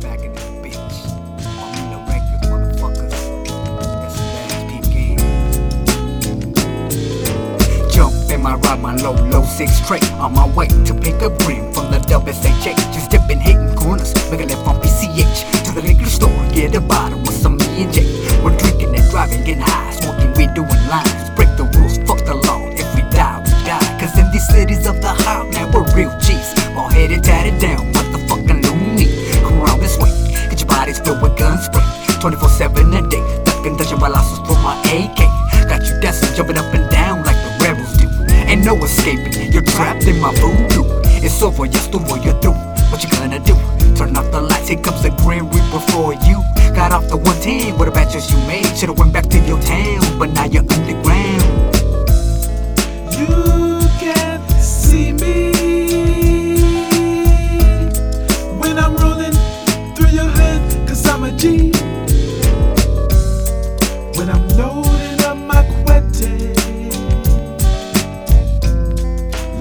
back in this bitch. My ride, my low, low six straight. On my way to pick up green from the WSHA. Just dipping, hitting corners, making it from PCH. To the liquor store, get a bottle with some me and Jay. We're drinking and driving, getting high, 24 7 a day, ducking, dodging balazos from my AK. Got you dancing, jumping up and down like the rebels do. Ain't no escaping, you're trapped in my voodoo. It's over, the war you're through. What you gonna do? Turn off the lights, here comes the Grim Reaper for you. Got off the 110, what about just you made? Should've went back to your town, but now you're underground. You can't see me when I'm rolling through your hood, cause I'm a G.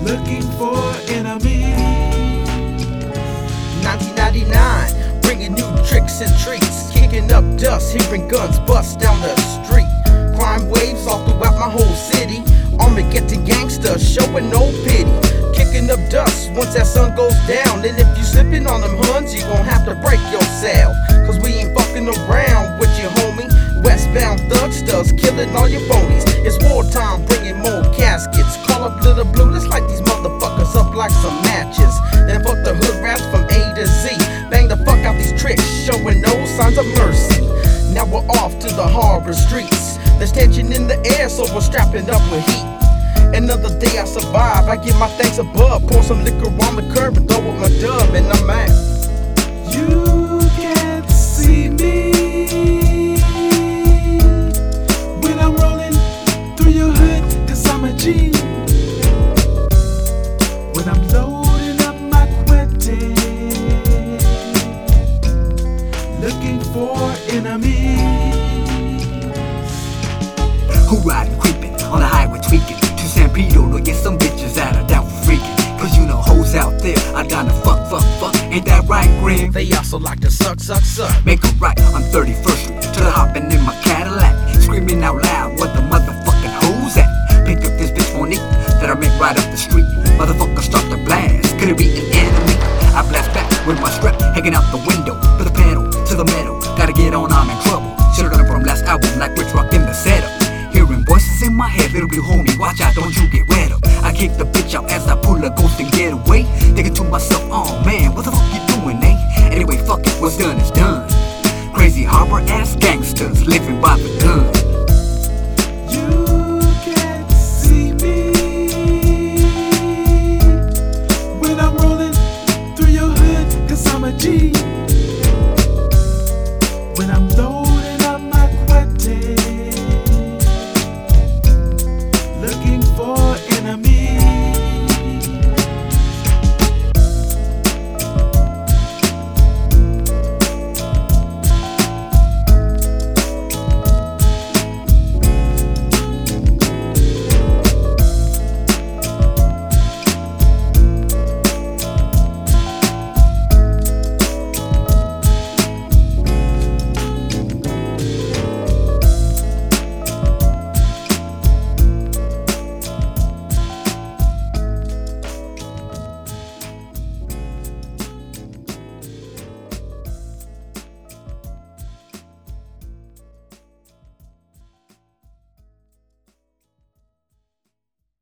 looking for enemy. 1999, bringing new tricks and treats, kicking up dust, hearing guns bust down the street. Crime waves all throughout my whole city. Army getting gangsters, showing no pity. Kicking up dust once that sun goes down. And if you slipping on them huns, you gon' have to break yourself. Cause we ain't fucking around with you, homie. Westbound thugsters killing all your phonies. It's wartime, the streets. There's tension in the air, so we're strapping up with heat. Another day I survive, I give my thanks above. Pour some liquor on the curb and throw it my dub, and I'm out. You Who riding, creeping on the highway tweaking? To San Pedro to get some bitches out of down for freaking. Cause you know hoes out there, I gotta fuck, fuck, fuck. Ain't that right, Grim? They also like to suck, suck, suck. Make it right on 31st Street. To the hopping in my Cadillac. Screaming out loud, what the motherfucking hoes at? Pick up this bitch Monique that I met right up the street. Motherfucker start to blast, could it be an enemy? I blast back with my strap hanging out the window. Little bit homie, watch out, don't you get wet up. I kick the bitch out as I pull a ghost and get away. Thinking to myself, oh man, what the fuck you doing, eh? Anyway, fuck it, what's done is done.